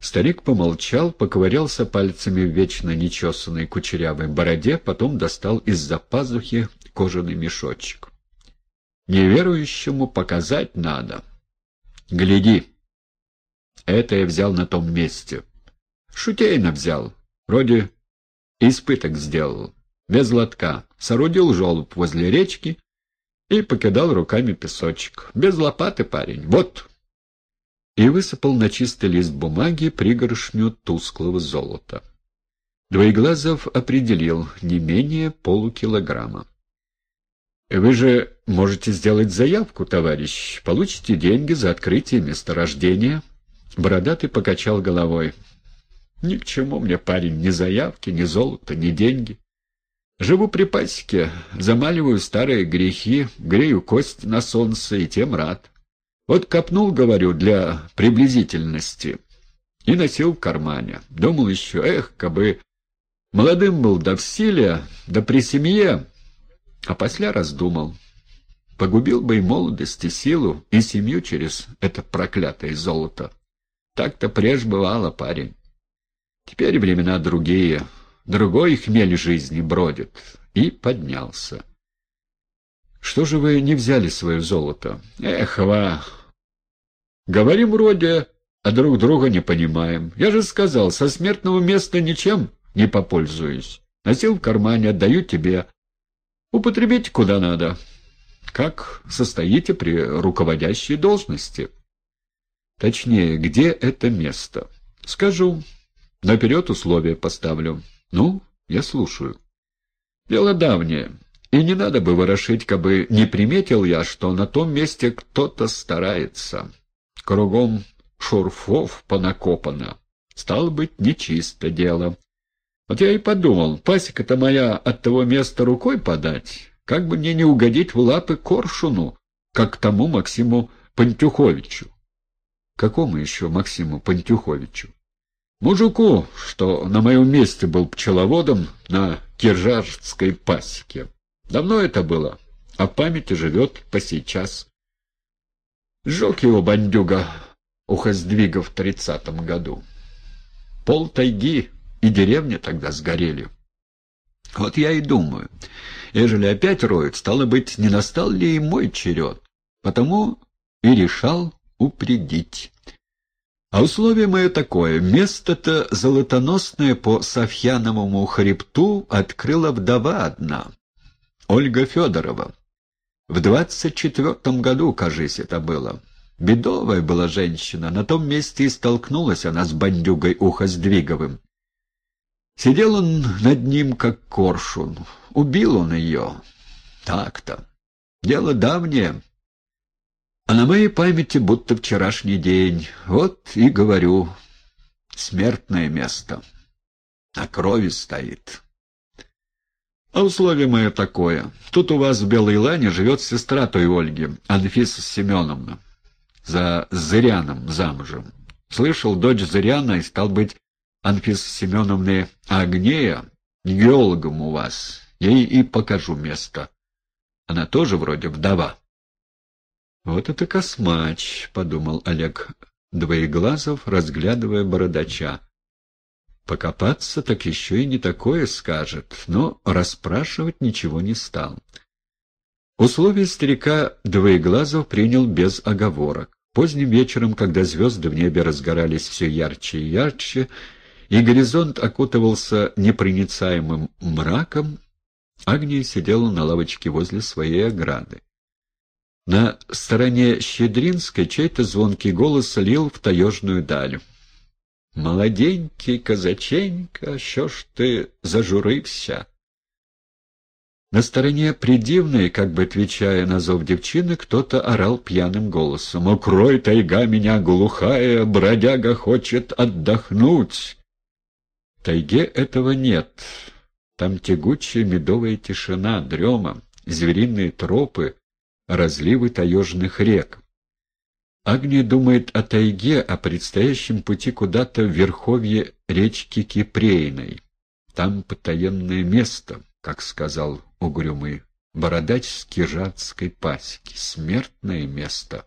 Старик помолчал, поковырялся пальцами в вечно нечесанной кучерявой бороде, потом достал из-за пазухи кожаный мешочек. «Неверующему показать надо. Гляди!» Это я взял на том месте. Шутейно взял. Вроде испыток сделал. Без лотка. Соорудил желоб возле речки и покидал руками песочек. Без лопаты, парень. Вот!» И высыпал на чистый лист бумаги пригоршню тусклого золота. Двоеглазов определил не менее полукилограмма. «Вы же можете сделать заявку, товарищ. Получите деньги за открытие месторождения». Бородатый покачал головой. «Ни к чему мне, парень, ни заявки, ни золото, ни деньги. Живу при пасеке, замаливаю старые грехи, грею кость на солнце и тем рад. Вот копнул, говорю, для приблизительности, и носил в кармане. Думал еще, эх, кабы молодым был да в силе, да при семье, а после раздумал. Погубил бы и молодость, и силу, и семью через это проклятое золото. Так-то преж бывало, парень. Теперь времена другие, другой хмель жизни бродит. И поднялся. Что же вы не взяли свое золото? Эх, ва! Говорим вроде, а друг друга не понимаем. Я же сказал, со смертного места ничем не попользуюсь. Носил в кармане, отдаю тебе. Употребите куда надо. Как состоите при руководящей должности? Точнее, где это место? Скажу. Наперед условия поставлю. Ну, я слушаю. Дело давнее. И не надо бы ворошить, кабы не приметил я, что на том месте кто-то старается. Кругом шурфов понакопано. Стало быть, нечисто дело. Вот я и подумал, пасека-то моя от того места рукой подать, как бы мне не угодить в лапы коршуну, как тому Максиму Пантюховичу. Какому еще Максиму Пантюховичу? Мужику, что на моем месте был пчеловодом на Киржарской пасеке. Давно это было, а в памяти живет по сейчас. Сжег его бандюга ухоздвига в тридцатом году. Пол тайги и деревня тогда сгорели. Вот я и думаю, ежели опять роют, стало быть, не настал ли и мой черед, потому и решал упредить. А условие мое такое. Место-то золотоносное по Софьяновому хребту открыла вдова одна, Ольга Федорова. В двадцать четвертом году, кажись, это было. Бедовая была женщина, на том месте и столкнулась она с бандюгой Ухоздвиговым. Сидел он над ним, как коршун. Убил он ее. Так-то. Дело давнее. А на моей памяти будто вчерашний день. Вот и говорю. Смертное место. На крови стоит. А условие мое такое. Тут у вас в Белой Лане живет сестра той Ольги, Анфиса Семеновна. За Зыряном замужем. Слышал, дочь Зыряна и, стал быть, Анфисы Семеновны Агнея, геологом у вас. Ей и покажу место. Она тоже вроде вдова. Вот это космач, — подумал Олег Двоеглазов, разглядывая бородача. Покопаться так еще и не такое скажет, но расспрашивать ничего не стал. Условия старика Двоеглазов принял без оговорок. Поздним вечером, когда звезды в небе разгорались все ярче и ярче, и горизонт окутывался непроницаемым мраком, Агния сидела на лавочке возле своей ограды. На стороне Щедринской чей-то звонкий голос лил в таежную даль. «Молоденький казаченька, що ж ты зажурився?» На стороне придивной, как бы отвечая на зов девчины, кто-то орал пьяным голосом. «Укрой, тайга меня глухая, бродяга хочет отдохнуть!» тайге этого нет. Там тягучая медовая тишина, дрема, звериные тропы, разливы таежных рек. Агния думает о тайге, о предстоящем пути куда-то в верховье речки Кипрейной. Там потаенное место, как сказал угрюмый бородач с кижатской пасеки, смертное место.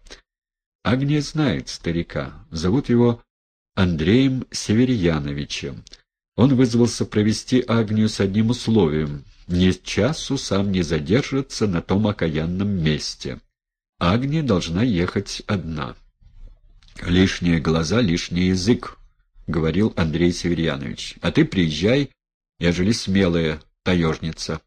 Агния знает старика, зовут его Андреем Северьяновичем. Он вызвался провести Агнию с одним условием — ни часу сам не задержится на том окаянном месте. Агния должна ехать одна. «Лишние глаза, лишний язык», — говорил Андрей Северьянович. «А ты приезжай, ежели смелая таежница».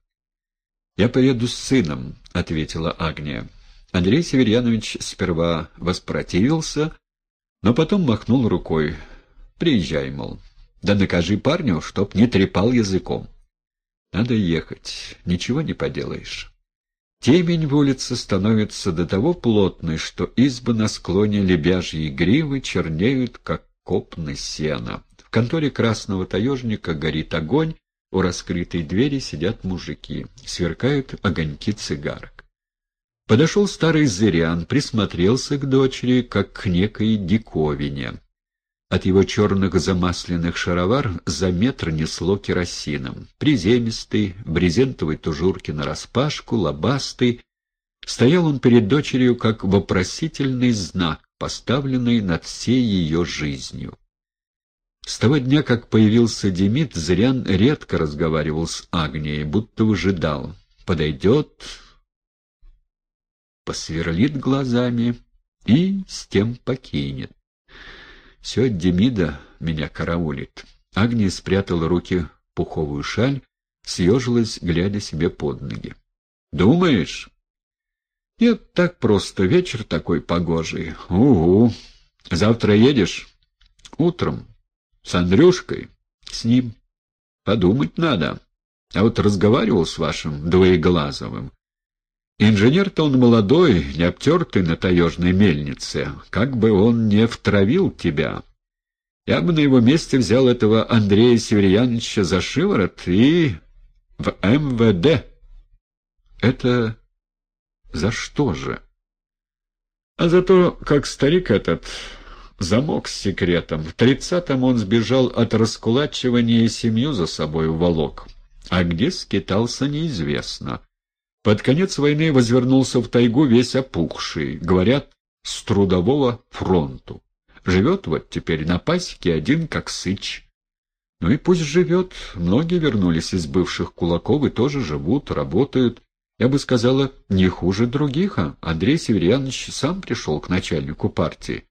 «Я поеду с сыном», — ответила Агния. Андрей Северьянович сперва воспротивился, но потом махнул рукой. «Приезжай, мол. Да накажи парню, чтоб не трепал языком». «Надо ехать. Ничего не поделаешь». Темень в улице становится до того плотной, что избы на склоне лебяжьей гривы чернеют, как копны сена. В конторе красного таежника горит огонь, у раскрытой двери сидят мужики, сверкают огоньки цигарок. Подошел старый зырян, присмотрелся к дочери, как к некой диковине. От его черных замасленных шаровар за метр несло керосином. Приземистый, брезентовой тужурки нараспашку, лобастый. Стоял он перед дочерью как вопросительный знак, поставленный над всей ее жизнью. С того дня, как появился Демид, Зырян редко разговаривал с Агнией, будто выжидал. Подойдет, посверлит глазами и с тем покинет. Все Демида меня караулит. Агния спрятала руки в пуховую шаль, съежилась, глядя себе под ноги. «Думаешь?» «Нет, так просто. Вечер такой погожий. Угу. Завтра едешь?» «Утром. С Андрюшкой?» «С ним. Подумать надо. А вот разговаривал с вашим двоеглазовым. Инженер-то он молодой, не обтертый на таежной мельнице. Как бы он не втравил тебя. Я бы на его месте взял этого Андрея Северьяновича за шиворот и... в МВД. Это за что же? А за то, как старик этот замок с секретом. В тридцатом он сбежал от раскулачивания и семью за собой уволок. А где скитался, неизвестно. Под конец войны возвернулся в тайгу весь опухший, говорят, с трудового фронту. Живет вот теперь на пасеке один, как сыч. Ну и пусть живет. Многие вернулись из бывших кулаков и тоже живут, работают. Я бы сказала, не хуже других, а Андрей Северьянович сам пришел к начальнику партии.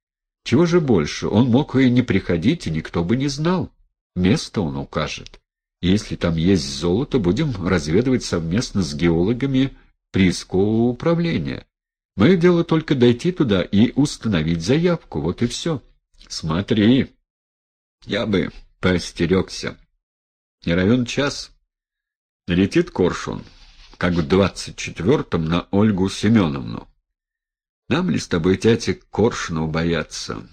Чего же больше, он мог и не приходить, и никто бы не знал. Место он укажет. Если там есть золото, будем разведывать совместно с геологами приискового управления. Мое дело только дойти туда и установить заявку, вот и все. Смотри, я бы поостерегся. Не равен час. Налетит коршун, как в двадцать четвертом на Ольгу Семеновну. Нам ли с тобой, тятя, коршуну бояться?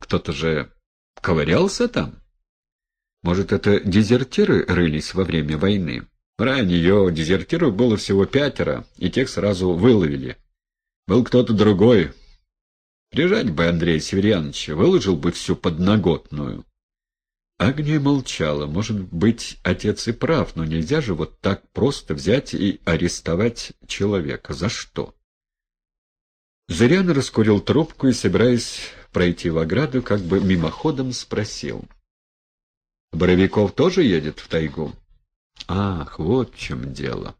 Кто-то же ковырялся там? Может, это дезертиры рылись во время войны? Про нее дезертиров было всего пятеро, и тех сразу выловили. Был кто-то другой. Прижать бы Андрея Северяновича, выложил бы всю подноготную. Агния молчала. Может быть, отец и прав, но нельзя же вот так просто взять и арестовать человека. За что? Зырян раскурил трубку и, собираясь пройти в ограду, как бы мимоходом спросил — Боровиков тоже едет в тайгу? Ах, вот в чем дело.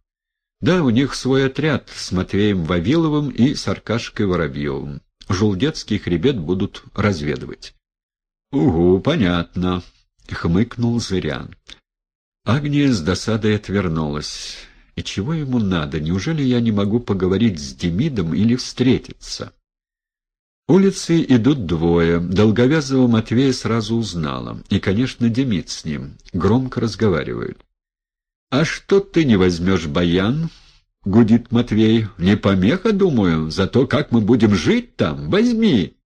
Да, у них свой отряд с Матвеем Вавиловым и с Аркашкой Воробьевым. Жулдетский хребет будут разведывать. — Угу, понятно, — хмыкнул Зырян. Агния с досадой отвернулась. И чего ему надо? Неужели я не могу поговорить с Демидом или встретиться? Улицы идут двое. Долговязого Матвея сразу узнала. И, конечно, Демид с ним. Громко разговаривают. «А что ты не возьмешь баян?» — гудит Матвей. «Не помеха, думаю, за то, как мы будем жить там. Возьми!»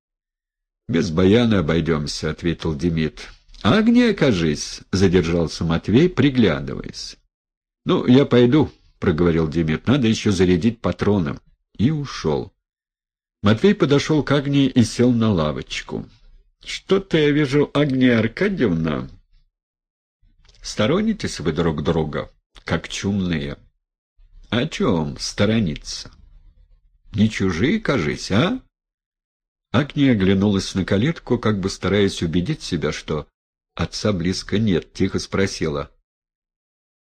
«Без баяна обойдемся», — ответил Демид. «А где, кажись?» — задержался Матвей, приглядываясь. «Ну, я пойду», — проговорил Демид. «Надо еще зарядить патроном». И ушел. Матвей подошел к Агнии и сел на лавочку. — Что-то я вижу, Агния Аркадьевна. Сторонитесь вы друг друга, как чумные. — О чем сторониться? Не чужие, кажись, а? Агния оглянулась на калитку, как бы стараясь убедить себя, что отца близко нет, тихо спросила.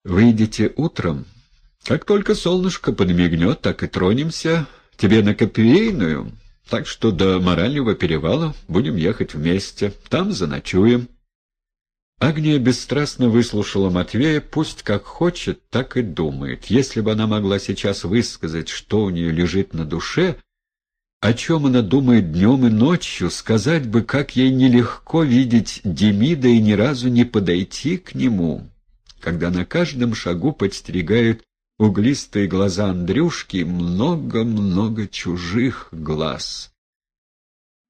«Выйдете утром? Как только солнышко подмигнет, так и тронемся. Тебе на Копейную, так что до Морального перевала будем ехать вместе. Там заночуем». Агния бесстрастно выслушала Матвея, пусть как хочет, так и думает. Если бы она могла сейчас высказать, что у нее лежит на душе, о чем она думает днем и ночью, сказать бы, как ей нелегко видеть Демида и ни разу не подойти к нему, когда на каждом шагу подстерегают углистые глаза Андрюшки много-много чужих глаз.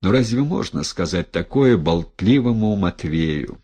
Но разве можно сказать такое болтливому Матвею?